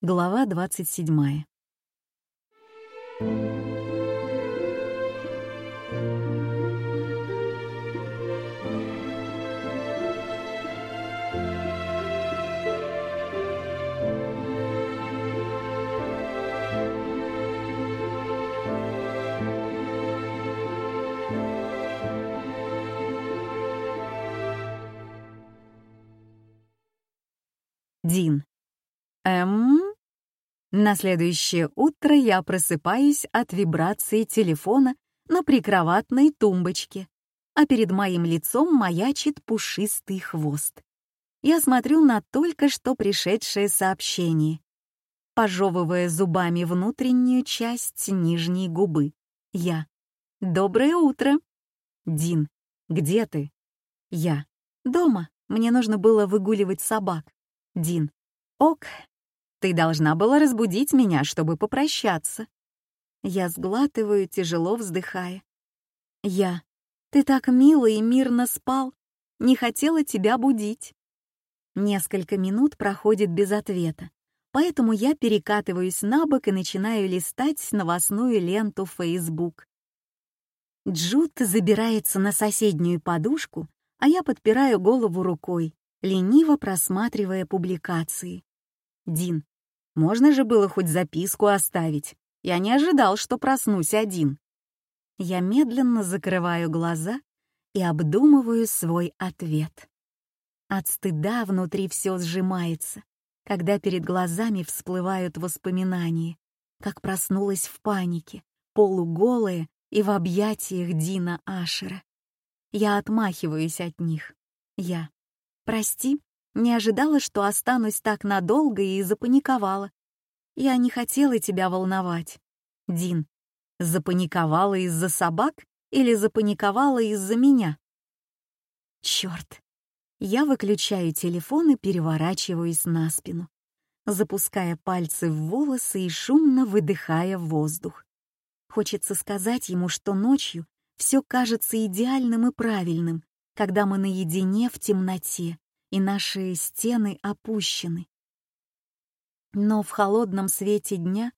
Глава 27. Дин. Эм... На следующее утро я просыпаюсь от вибрации телефона на прикроватной тумбочке, а перед моим лицом маячит пушистый хвост. Я смотрю на только что пришедшее сообщение, пожевывая зубами внутреннюю часть нижней губы. Я. «Доброе утро!» Дин. «Где ты?» Я. «Дома. Мне нужно было выгуливать собак». Дин. «Ок, ты должна была разбудить меня, чтобы попрощаться». Я сглатываю, тяжело вздыхая. Я. «Ты так мило и мирно спал. Не хотела тебя будить». Несколько минут проходит без ответа, поэтому я перекатываюсь на бок и начинаю листать новостную ленту Facebook. Джуд забирается на соседнюю подушку, а я подпираю голову рукой, лениво просматривая публикации. Дин. Можно же было хоть записку оставить. Я не ожидал, что проснусь один. Я медленно закрываю глаза и обдумываю свой ответ. От стыда внутри все сжимается, когда перед глазами всплывают воспоминания, как проснулась в панике, полуголая и в объятиях Дина Ашера. Я отмахиваюсь от них. Я. Прости, не ожидала, что останусь так надолго и запаниковала. Я не хотела тебя волновать. Дин, запаниковала из-за собак или запаниковала из-за меня? Черт. Я выключаю телефон и переворачиваюсь на спину, запуская пальцы в волосы и шумно выдыхая воздух. Хочется сказать ему, что ночью все кажется идеальным и правильным, когда мы наедине в темноте, и наши стены опущены. Но в холодном свете дня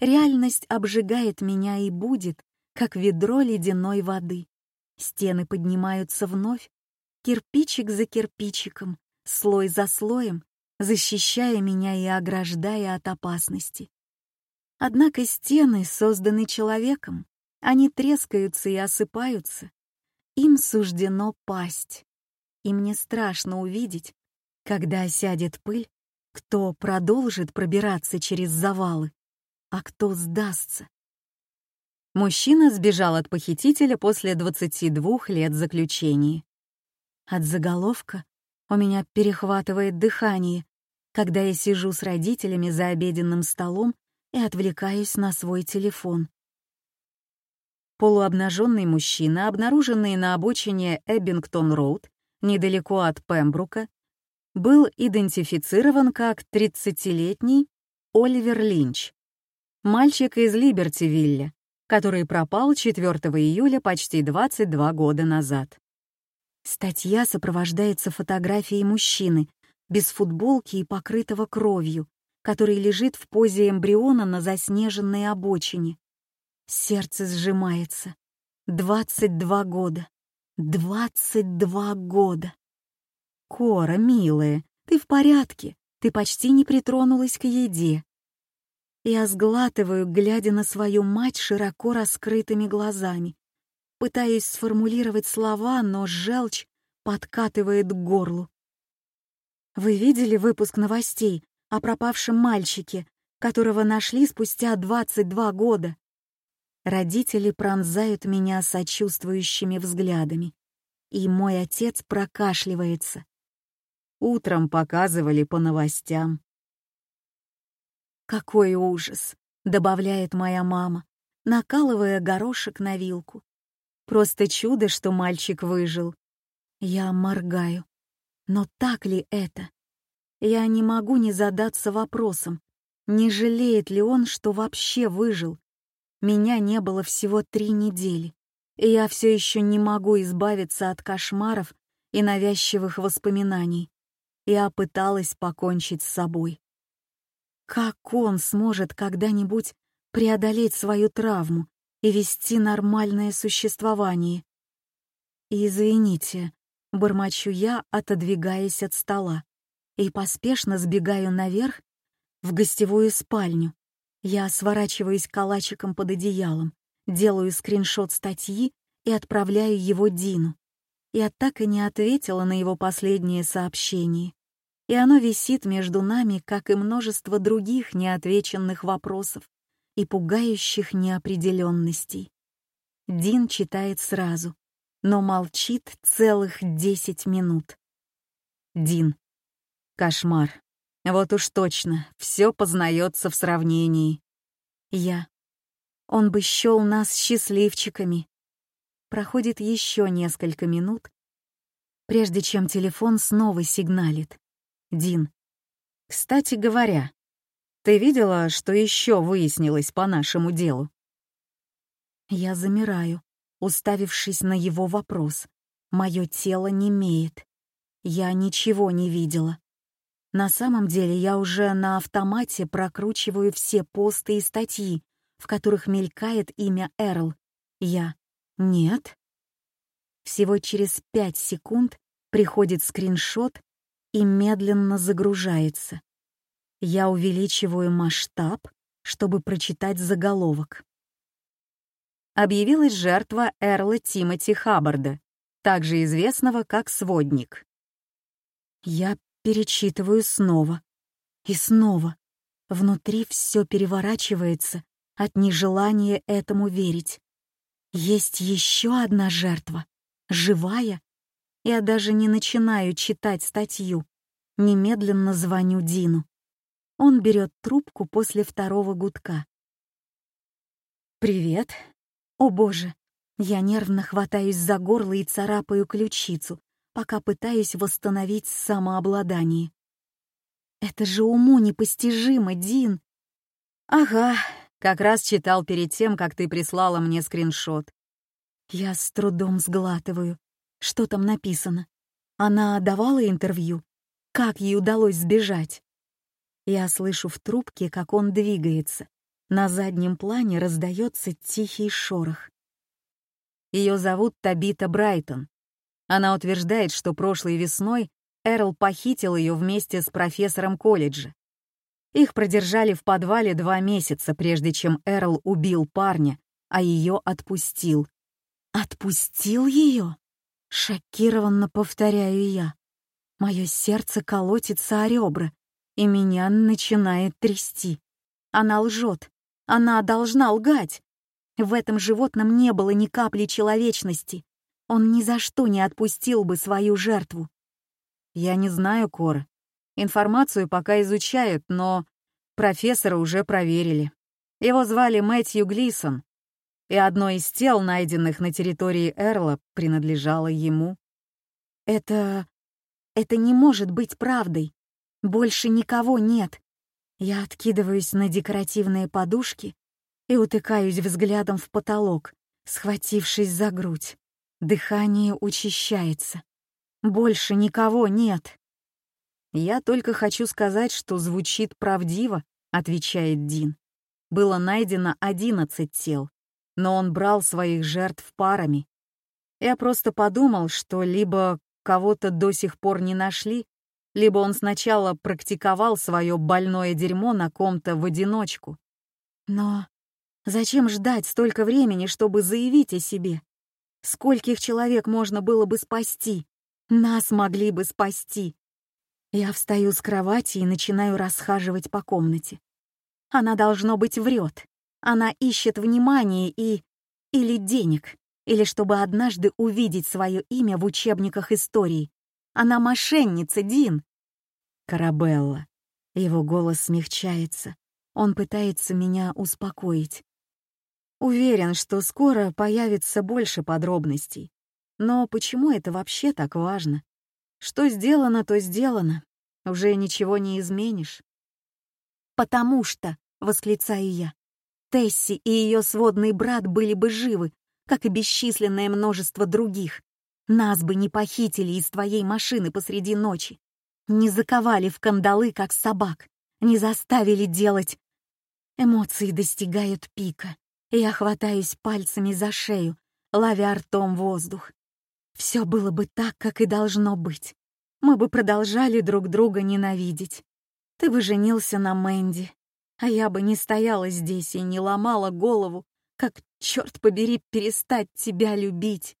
реальность обжигает меня и будет, как ведро ледяной воды. Стены поднимаются вновь, кирпичик за кирпичиком, слой за слоем, защищая меня и ограждая от опасности. Однако стены созданы человеком, они трескаются и осыпаются. Им суждено пасть и мне страшно увидеть, когда осядет пыль, кто продолжит пробираться через завалы, а кто сдастся. Мужчина сбежал от похитителя после 22 лет заключения. От заголовка у меня перехватывает дыхание, когда я сижу с родителями за обеденным столом и отвлекаюсь на свой телефон. Полуобнаженный мужчина, обнаруженный на обочине Эббингтон-Роуд, недалеко от Пембрука, был идентифицирован как 30-летний Оливер Линч, мальчик из Либертивилля, который пропал 4 июля почти 22 года назад. Статья сопровождается фотографией мужчины без футболки и покрытого кровью, который лежит в позе эмбриона на заснеженной обочине. Сердце сжимается. 22 года. Двадцать два года. Кора, милая, ты в порядке? Ты почти не притронулась к еде. Я сглатываю, глядя на свою мать широко раскрытыми глазами. Пытаюсь сформулировать слова, но желчь подкатывает к горлу. Вы видели выпуск новостей о пропавшем мальчике, которого нашли спустя 22 года? Родители пронзают меня сочувствующими взглядами, и мой отец прокашливается. Утром показывали по новостям. «Какой ужас!» — добавляет моя мама, накалывая горошек на вилку. «Просто чудо, что мальчик выжил». Я моргаю. Но так ли это? Я не могу не задаться вопросом, не жалеет ли он, что вообще выжил, меня не было всего три недели, и я все еще не могу избавиться от кошмаров и навязчивых воспоминаний. Я пыталась покончить с собой. Как он сможет когда-нибудь преодолеть свою травму и вести нормальное существование? «Извините», — бормочу я, отодвигаясь от стола, и поспешно сбегаю наверх в гостевую спальню. Я сворачиваюсь калачиком под одеялом, делаю скриншот статьи и отправляю его Дину. Я так и не ответила на его последнее сообщение. И оно висит между нами, как и множество других неотвеченных вопросов и пугающих неопределенностей. Дин читает сразу, но молчит целых десять минут. Дин. Кошмар. Вот уж точно, все познается в сравнении. Я. Он бы счел нас счастливчиками. Проходит еще несколько минут, прежде чем телефон снова сигналит. Дин. «Кстати говоря, ты видела, что еще выяснилось по нашему делу?» Я замираю, уставившись на его вопрос. Мое тело немеет. Я ничего не видела. На самом деле я уже на автомате прокручиваю все посты и статьи, в которых мелькает имя Эрл. Я нет. Всего через пять секунд приходит скриншот и медленно загружается. Я увеличиваю масштаб, чтобы прочитать заголовок. Объявилась жертва Эрла Тимоти Хаббарда, также известного как Сводник. Я перечитываю снова и снова. Внутри все переворачивается от нежелания этому верить. Есть еще одна жертва, живая. Я даже не начинаю читать статью. Немедленно звоню Дину. Он берет трубку после второго гудка. «Привет. О боже!» Я нервно хватаюсь за горло и царапаю ключицу, пока пытаюсь восстановить самообладание. «Это же уму непостижимо, Дин!» «Ага, как раз читал перед тем, как ты прислала мне скриншот. Я с трудом сглатываю. Что там написано? Она давала интервью? Как ей удалось сбежать? Я слышу в трубке, как он двигается. На заднем плане раздается тихий шорох. Ее зовут Табита Брайтон. Она утверждает, что прошлой весной Эрл похитил ее вместе с профессором колледжа. Их продержали в подвале два месяца, прежде чем Эрл убил парня, а ее отпустил. «Отпустил ее?» Шокированно повторяю я. Мое сердце колотится о ребра, и меня начинает трясти. Она лжет. Она должна лгать. В этом животном не было ни капли человечности. Он ни за что не отпустил бы свою жертву. Я не знаю, Кора. Информацию пока изучают, но профессора уже проверили. Его звали Мэтью Глисон, и одно из тел, найденных на территории Эрла, принадлежало ему. Это... это не может быть правдой. Больше никого нет. Я откидываюсь на декоративные подушки и утыкаюсь взглядом в потолок, схватившись за грудь. Дыхание учащается. Больше никого нет. «Я только хочу сказать, что звучит правдиво», — отвечает Дин. «Было найдено одиннадцать тел, но он брал своих жертв парами. Я просто подумал, что либо кого-то до сих пор не нашли, либо он сначала практиковал свое больное дерьмо на ком-то в одиночку. Но зачем ждать столько времени, чтобы заявить о себе? Скольких человек можно было бы спасти? Нас могли бы спасти. Я встаю с кровати и начинаю расхаживать по комнате. Она, должно быть, врет. Она ищет внимания и... или денег, или чтобы однажды увидеть свое имя в учебниках истории. Она мошенница, Дин. Карабелла. Его голос смягчается. Он пытается меня успокоить. Уверен, что скоро появится больше подробностей. Но почему это вообще так важно? Что сделано, то сделано. Уже ничего не изменишь. «Потому что», — восклицаю я, Тесси и ее сводный брат были бы живы, как и бесчисленное множество других. Нас бы не похитили из твоей машины посреди ночи, не заковали в кандалы, как собак, не заставили делать. Эмоции достигают пика, я хватаюсь пальцами за шею, ловя ртом воздух. Все было бы так, как и должно быть. Мы бы продолжали друг друга ненавидеть. Ты бы женился на Мэнди, а я бы не стояла здесь и не ломала голову, как, черт побери, перестать тебя любить.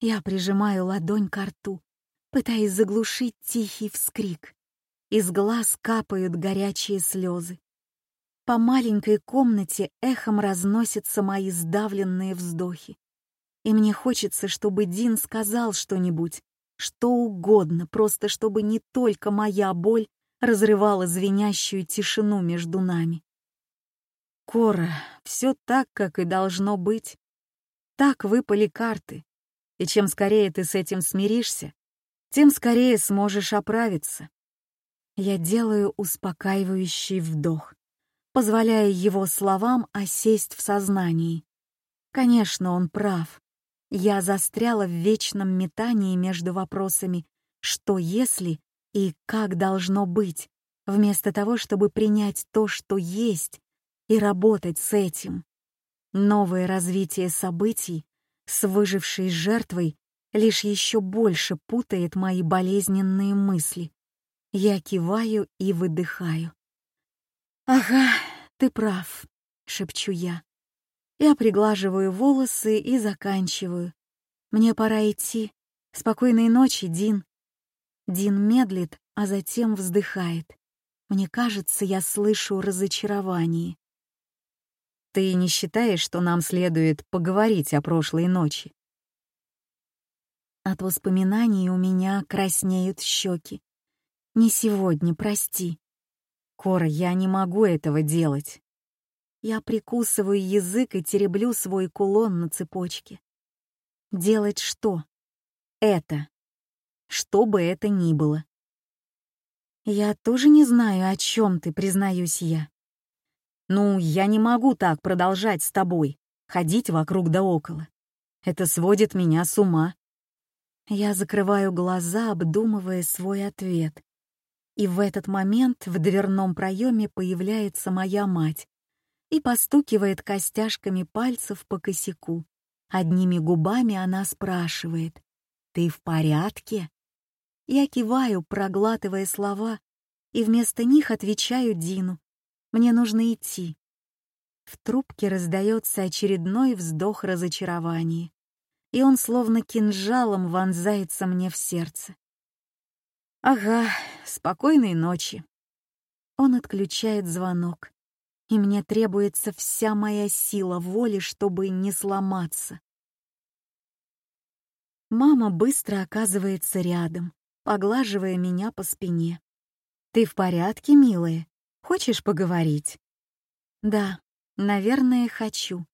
Я прижимаю ладонь к рту, пытаясь заглушить тихий вскрик. Из глаз капают горячие слезы. По маленькой комнате эхом разносятся мои сдавленные вздохи. И мне хочется, чтобы Дин сказал что-нибудь, что угодно, просто чтобы не только моя боль разрывала звенящую тишину между нами. Кора, все так, как и должно быть. Так выпали карты. И чем скорее ты с этим смиришься, тем скорее сможешь оправиться. Я делаю успокаивающий вдох, позволяя его словам осесть в сознании. Конечно, он прав. Я застряла в вечном метании между вопросами «что если» и «как должно быть», вместо того, чтобы принять то, что есть, и работать с этим. Новое развитие событий с выжившей жертвой лишь еще больше путает мои болезненные мысли. Я киваю и выдыхаю. «Ага, ты прав», — шепчу я. Я приглаживаю волосы и заканчиваю. Мне пора идти. Спокойной ночи, Дин. Дин медлит, а затем вздыхает. Мне кажется, я слышу разочарование. Ты не считаешь, что нам следует поговорить о прошлой ночи? От воспоминаний у меня краснеют щеки. Не сегодня, прости. Кора, я не могу этого делать. Я прикусываю язык и тереблю свой кулон на цепочке. Делать что? Это. Что бы это ни было. Я тоже не знаю, о чем ты, признаюсь я. Ну, я не могу так продолжать с тобой, ходить вокруг да около. Это сводит меня с ума. Я закрываю глаза, обдумывая свой ответ. И в этот момент в дверном проеме появляется моя мать и постукивает костяшками пальцев по косяку. Одними губами она спрашивает «Ты в порядке?» Я киваю, проглатывая слова, и вместо них отвечаю Дину «Мне нужно идти». В трубке раздается очередной вздох разочарования, и он словно кинжалом вонзается мне в сердце. «Ага, спокойной ночи». Он отключает звонок и мне требуется вся моя сила воли, чтобы не сломаться. Мама быстро оказывается рядом, поглаживая меня по спине. «Ты в порядке, милая? Хочешь поговорить?» «Да, наверное, хочу.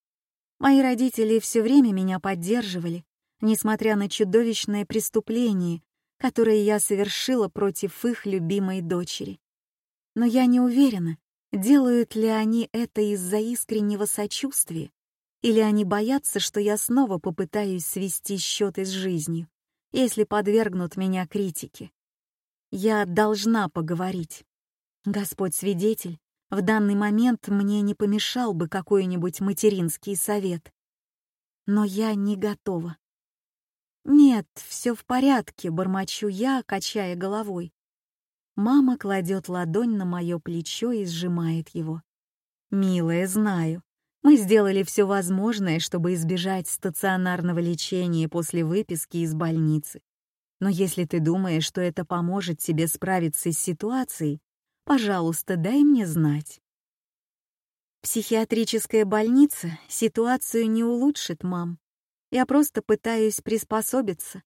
Мои родители все время меня поддерживали, несмотря на чудовищное преступление, которое я совершила против их любимой дочери. Но я не уверена, Делают ли они это из-за искреннего сочувствия? Или они боятся, что я снова попытаюсь свести счеты с жизнью, если подвергнут меня критике? Я должна поговорить. Господь свидетель, в данный момент мне не помешал бы какой-нибудь материнский совет. Но я не готова. «Нет, все в порядке», — бормочу я, качая головой. Мама кладет ладонь на мое плечо и сжимает его. «Милая, знаю. Мы сделали все возможное, чтобы избежать стационарного лечения после выписки из больницы. Но если ты думаешь, что это поможет тебе справиться с ситуацией, пожалуйста, дай мне знать». Психиатрическая больница ситуацию не улучшит, мам. Я просто пытаюсь приспособиться,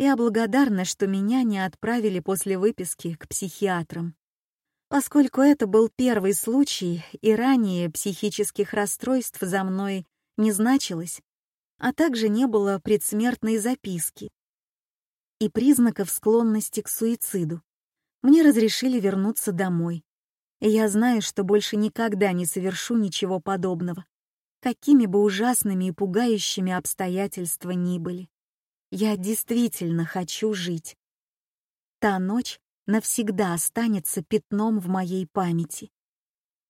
я благодарна, что меня не отправили после выписки к психиатрам. Поскольку это был первый случай, и ранее психических расстройств за мной не значилось, а также не было предсмертной записки и признаков склонности к суициду, мне разрешили вернуться домой. И я знаю, что больше никогда не совершу ничего подобного, какими бы ужасными и пугающими обстоятельства ни были. Я действительно хочу жить. Та ночь навсегда останется пятном в моей памяти.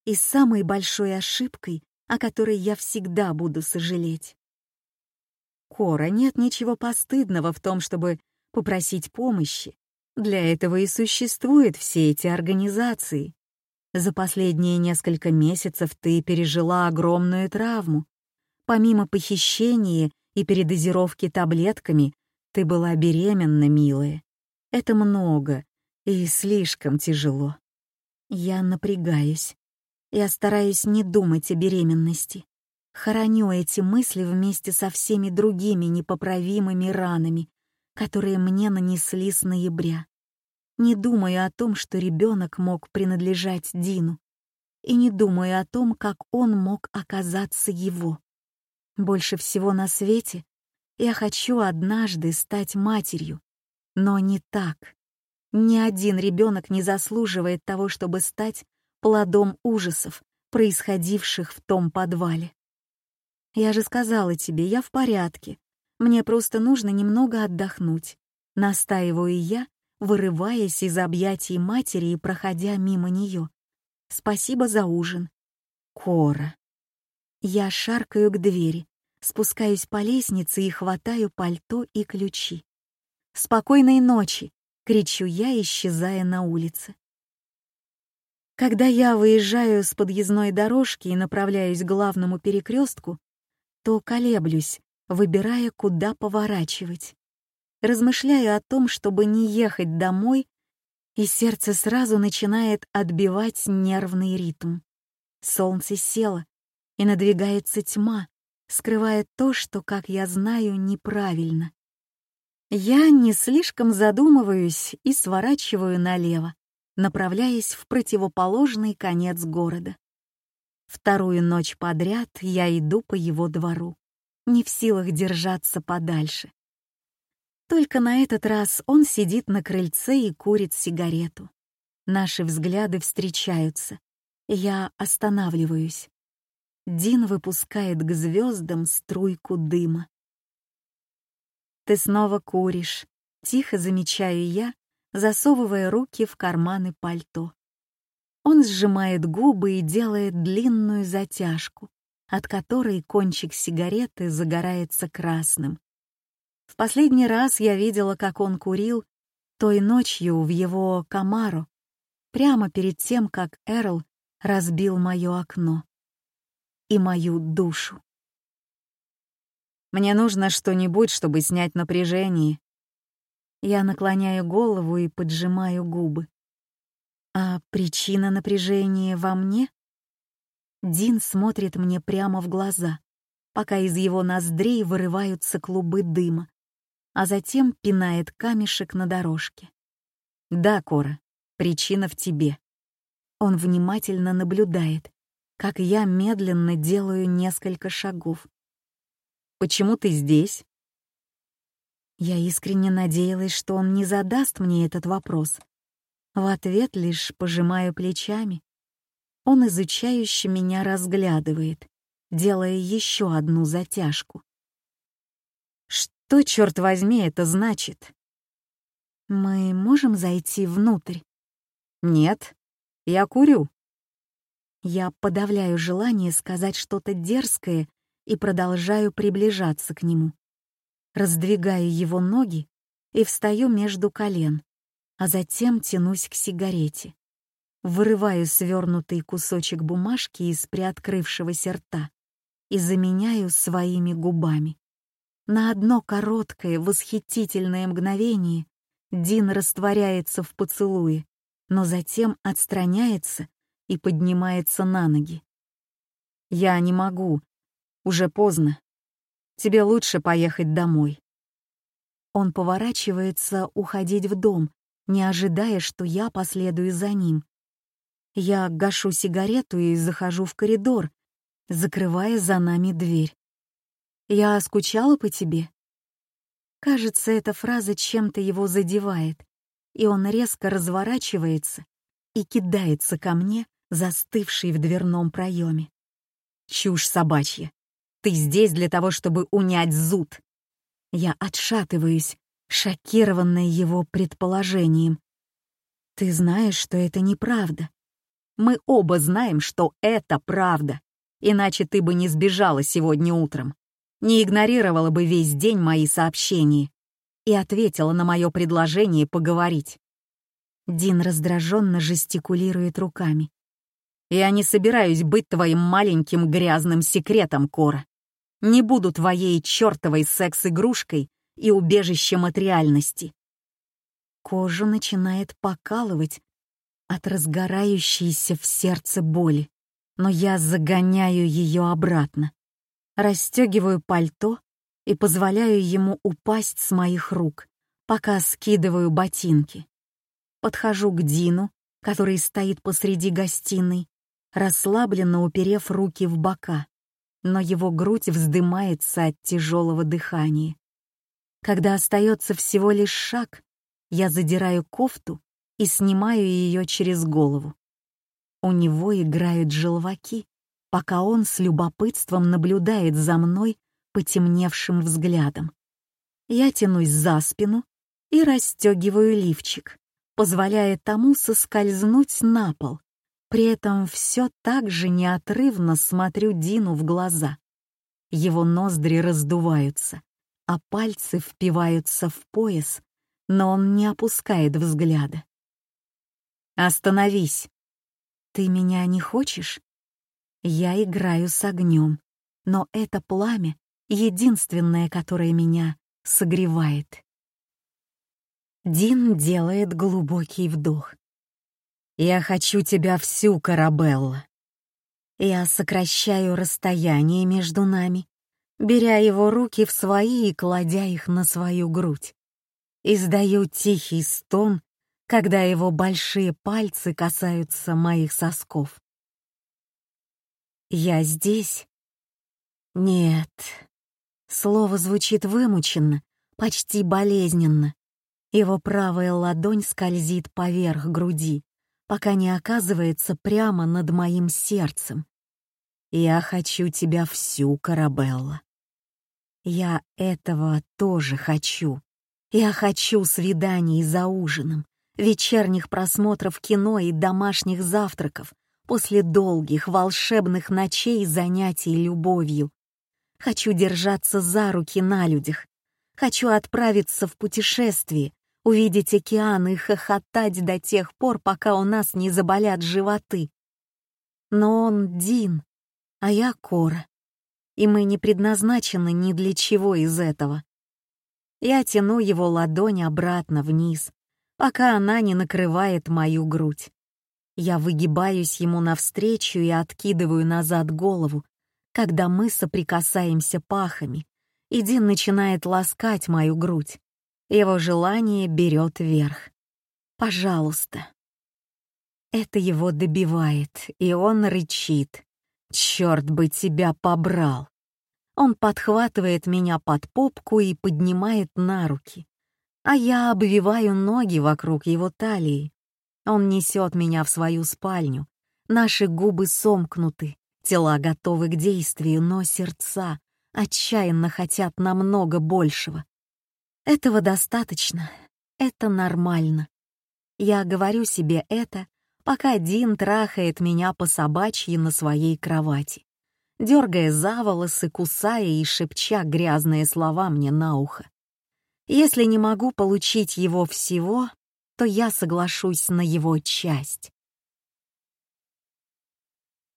И самой большой ошибкой, о которой я всегда буду сожалеть. Кора, нет ничего постыдного в том, чтобы попросить помощи. Для этого и существуют все эти организации. За последние несколько месяцев ты пережила огромную травму. Помимо похищения и передозировки таблетками, ты была беременна, милая. Это много и слишком тяжело. Я напрягаюсь. Я стараюсь не думать о беременности. Хороню эти мысли вместе со всеми другими непоправимыми ранами, которые мне нанесли с ноября. Не думаю о том, что ребенок мог принадлежать Дину. И не думаю о том, как он мог оказаться его. Больше всего на свете я хочу однажды стать матерью, но не так. Ни один ребенок не заслуживает того, чтобы стать плодом ужасов, происходивших в том подвале. Я же сказала тебе, я в порядке. Мне просто нужно немного отдохнуть. Настаиваю я, вырываясь из объятий матери и проходя мимо нее. Спасибо за ужин. Кора. Я шаркаю к двери, спускаюсь по лестнице и хватаю пальто и ключи. «Спокойной ночи!» — кричу я, исчезая на улице. Когда я выезжаю с подъездной дорожки и направляюсь к главному перекрестку, то колеблюсь, выбирая, куда поворачивать. Размышляю о том, чтобы не ехать домой, и сердце сразу начинает отбивать нервный ритм. Солнце село, и надвигается тьма, скрывая то, что, как я знаю, неправильно. Я не слишком задумываюсь и сворачиваю налево, направляясь в противоположный конец города. Вторую ночь подряд я иду по его двору, не в силах держаться подальше. Только на этот раз он сидит на крыльце и курит сигарету. Наши взгляды встречаются. Я останавливаюсь. Дин выпускает к звездам струйку дыма. «Ты снова куришь», — тихо замечаю я, засовывая руки в карманы пальто. Он сжимает губы и делает длинную затяжку, от которой кончик сигареты загорается красным. В последний раз я видела, как он курил той ночью в его комару, прямо перед тем, как Эрл разбил мое окно и мою душу. Мне нужно что-нибудь, чтобы снять напряжение. Я наклоняю голову и поджимаю губы. А причина напряжения во мне? Дин смотрит мне прямо в глаза, пока из его ноздрей вырываются клубы дыма, а затем пинает камешек на дорожке. Да, Кора, причина в тебе. Он внимательно наблюдает, как я медленно делаю несколько шагов. Почему ты здесь? Я искренне надеялась, что он не задаст мне этот вопрос, в ответ лишь пожимаю плечами. Он изучающе меня разглядывает, делая еще одну затяжку. Что, черт возьми, это значит? Мы можем зайти внутрь? Нет, я курю. Я подавляю желание сказать что-то дерзкое и продолжаю приближаться к нему. Раздвигаю его ноги и встаю между колен а затем тянусь к сигарете. Вырываю свернутый кусочек бумажки из приоткрывшегося рта и заменяю своими губами. На одно короткое, восхитительное мгновение Дин растворяется в поцелуе, но затем отстраняется и поднимается на ноги. «Я не могу. Уже поздно. Тебе лучше поехать домой». Он поворачивается уходить в дом, не ожидая, что я последую за ним. Я гашу сигарету и захожу в коридор, закрывая за нами дверь. «Я скучала по тебе?» Кажется, эта фраза чем-то его задевает, и он резко разворачивается и кидается ко мне, застывший в дверном проеме. «Чушь собачья! Ты здесь для того, чтобы унять зуд!» Я отшатываюсь, шокированная его предположением. Ты знаешь, что это неправда. Мы оба знаем, что это правда. Иначе ты бы не сбежала сегодня утром, не игнорировала бы весь день мои сообщения и ответила на мое предложение поговорить. Дин раздраженно жестикулирует руками. «Я не собираюсь быть твоим маленьким грязным секретом, Кора. Не буду твоей чертовой секс-игрушкой и убежищем от реальности». Кожу начинает покалывать от разгорающейся в сердце боли, но я загоняю ее обратно, расстегиваю пальто и позволяю ему упасть с моих рук, пока скидываю ботинки. Подхожу к Дину, который стоит посреди гостиной, расслабленно уперев руки в бока, но его грудь вздымается от тяжелого дыхания. Когда остается всего лишь шаг, я задираю кофту и снимаю ее через голову. У него играют желваки, пока он с любопытством наблюдает за мной потемневшим взглядом. Я тянусь за спину и расстегиваю лифчик, позволяя тому соскользнуть на пол. При этом все так же неотрывно смотрю Дину в глаза. Его ноздри раздуваются, а пальцы впиваются в пояс, но он не опускает взгляда. «Остановись!» «Ты меня не хочешь?» Я играю с огнем, но это пламя — единственное, которое меня согревает. Дин делает глубокий вдох. «Я хочу тебя всю, Карабелла!» Я сокращаю расстояние между нами, беря его руки в свои и кладя их на свою грудь. Издаю тихий стон когда его большие пальцы касаются моих сосков. «Я здесь?» «Нет». Слово звучит вымученно, почти болезненно. Его правая ладонь скользит поверх груди, пока не оказывается прямо над моим сердцем. «Я хочу тебя всю, Карабелла». Я этого тоже хочу. Я хочу свиданий за ужином, вечерних просмотров кино и домашних завтраков после долгих волшебных ночей занятий любовью. Хочу держаться за руки на людях. Хочу отправиться в путешествие, увидеть океан и хохотать до тех пор, пока у нас не заболят животы. Но он Дин, а я Кора, и мы не предназначены ни для чего из этого. Я тяну его ладонь обратно вниз, пока она не накрывает мою грудь. Я выгибаюсь ему навстречу и откидываю назад голову, когда мы соприкасаемся пахами, и Дин начинает ласкать мою грудь. Его желание берет верх. «Пожалуйста». Это его добивает, и он рычит. «Черт бы тебя побрал!» Он подхватывает меня под попку и поднимает на руки а я обвиваю ноги вокруг его талии. Он несет меня в свою спальню. Наши губы сомкнуты, тела готовы к действию, но сердца отчаянно хотят намного большего. Этого достаточно, это нормально. Я говорю себе это, пока Дин трахает меня по собачьи на своей кровати, дергая за волосы, кусая и шепча грязные слова мне на ухо. Если не могу получить его всего, то я соглашусь на его часть.